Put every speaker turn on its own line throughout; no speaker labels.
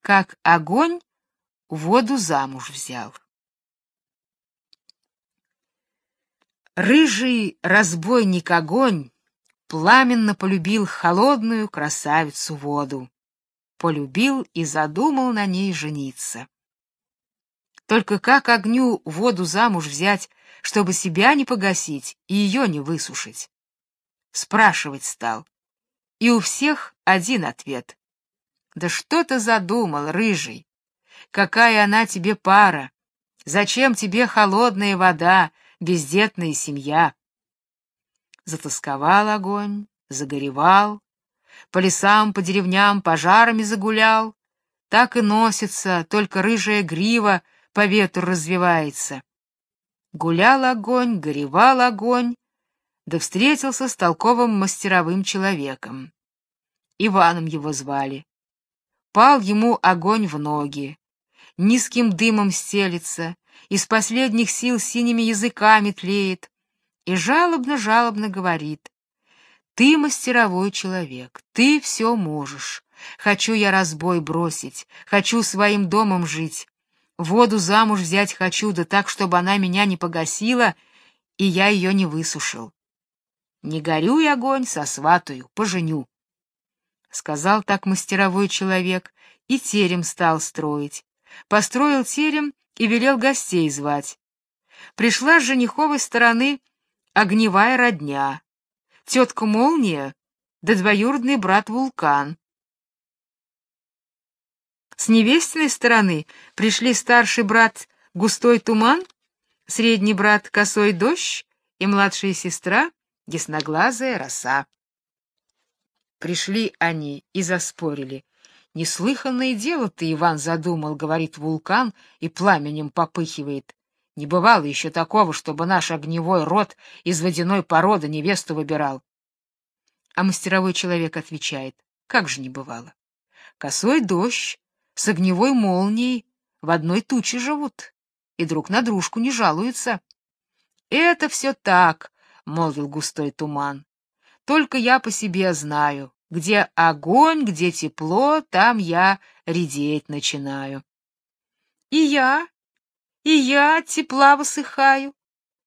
как огонь воду замуж взял. Рыжий разбойник огонь пламенно полюбил холодную красавицу воду. Полюбил и задумал на ней жениться. Только как огню воду замуж взять, чтобы себя не погасить и ее не высушить? Спрашивать стал. И у всех один ответ. Да что ты задумал, рыжий? Какая она тебе пара? Зачем тебе холодная вода, бездетная семья? Затасковал огонь, загоревал, по лесам, по деревням пожарами загулял, так и носится, только рыжая грива по ветру развивается. Гулял огонь, горевал огонь, да встретился с толковым мастеровым человеком. Иваном его звали. Пал ему огонь в ноги, низким дымом стелится, из последних сил синими языками тлеет и жалобно-жалобно говорит. Ты мастеровой человек, ты все можешь. Хочу я разбой бросить, хочу своим домом жить. Воду замуж взять хочу, да так, чтобы она меня не погасила, и я ее не высушил. Не горюй, огонь, сосватую, поженю. Сказал так мастеровой человек, и терем стал строить. Построил терем и велел гостей звать. Пришла с жениховой стороны огневая родня, тетка Молния да двоюродный брат Вулкан. С невестиной стороны пришли старший брат Густой Туман, средний брат Косой Дождь и младшая сестра Ясноглазая Роса. Пришли они и заспорили. Неслыханное дело ты, Иван, задумал, говорит вулкан и пламенем попыхивает. Не бывало еще такого, чтобы наш огневой род из водяной породы невесту выбирал. А мастеровой человек отвечает: как же не бывало? Косой дождь с огневой молнией в одной туче живут и друг на дружку не жалуются. Это все так, молвил густой туман. Только я по себе знаю, где огонь, где тепло, там я редеть начинаю. И я, и я от тепла высыхаю,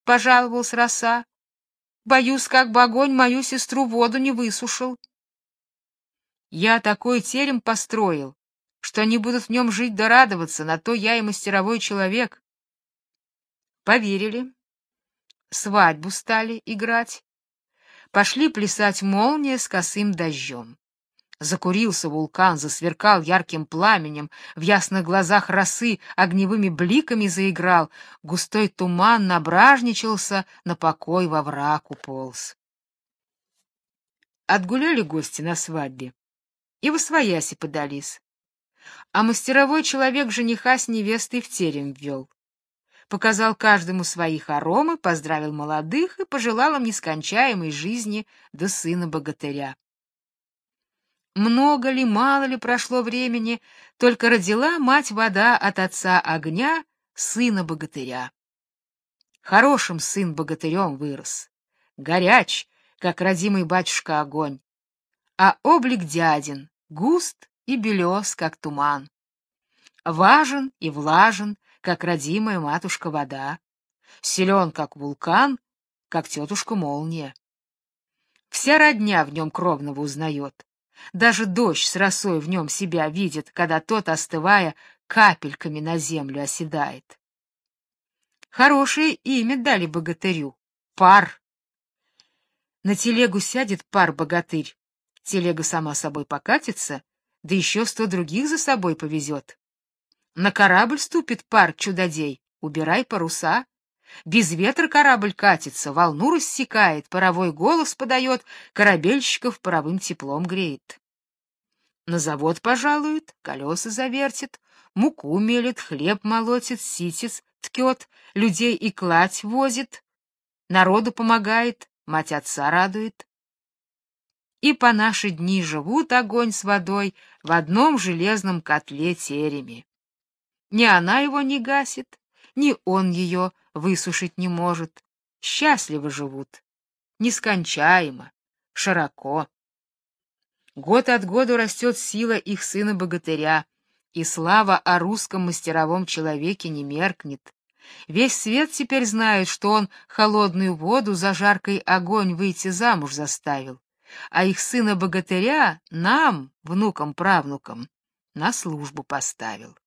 пожаловалась роса. Боюсь, как бы огонь мою сестру воду не высушил. Я такой терем построил, что они будут в нем жить да радоваться, на то я и мастеровой человек. Поверили. Свадьбу стали играть пошли плясать молния с косым дождем. Закурился вулкан, засверкал ярким пламенем, в ясных глазах росы огневыми бликами заиграл, густой туман набражничался, на покой во враг уполз. Отгуляли гости на свадьбе и в освояси подались. А мастеровой человек жениха с невестой в терем ввел показал каждому свои хоромы, поздравил молодых и пожелал им нескончаемой жизни до сына богатыря. Много ли, мало ли прошло времени, только родила мать вода от отца огня сына богатыря. Хорошим сын богатырем вырос, горяч, как родимый батюшка огонь, а облик дядин густ и белес, как туман. Важен и влажен, как родимая матушка вода, силен, как вулкан, как тетушка молния. Вся родня в нем кровного узнает. Даже дождь с росой в нем себя видит, когда тот, остывая, капельками на землю оседает. Хорошее имя дали богатырю — пар. На телегу сядет пар-богатырь, телега сама собой покатится, да еще сто других за собой повезет. На корабль ступит пар чудодей, убирай паруса. Без ветра корабль катится, волну рассекает, паровой голос подает, корабельщиков паровым теплом греет. На завод пожалует, колеса завертит, муку мелет, хлеб молотит, ситец ткет, людей и кладь возит, народу помогает, мать отца радует. И по наши дни живут огонь с водой в одном железном котле тереми. Ни она его не гасит, ни он ее высушить не может. Счастливо живут, нескончаемо, широко. Год от года растет сила их сына-богатыря, И слава о русском мастеровом человеке не меркнет. Весь свет теперь знает, что он холодную воду за жаркий огонь выйти замуж заставил, а их сына-богатыря нам, внукам-правнукам, на службу поставил.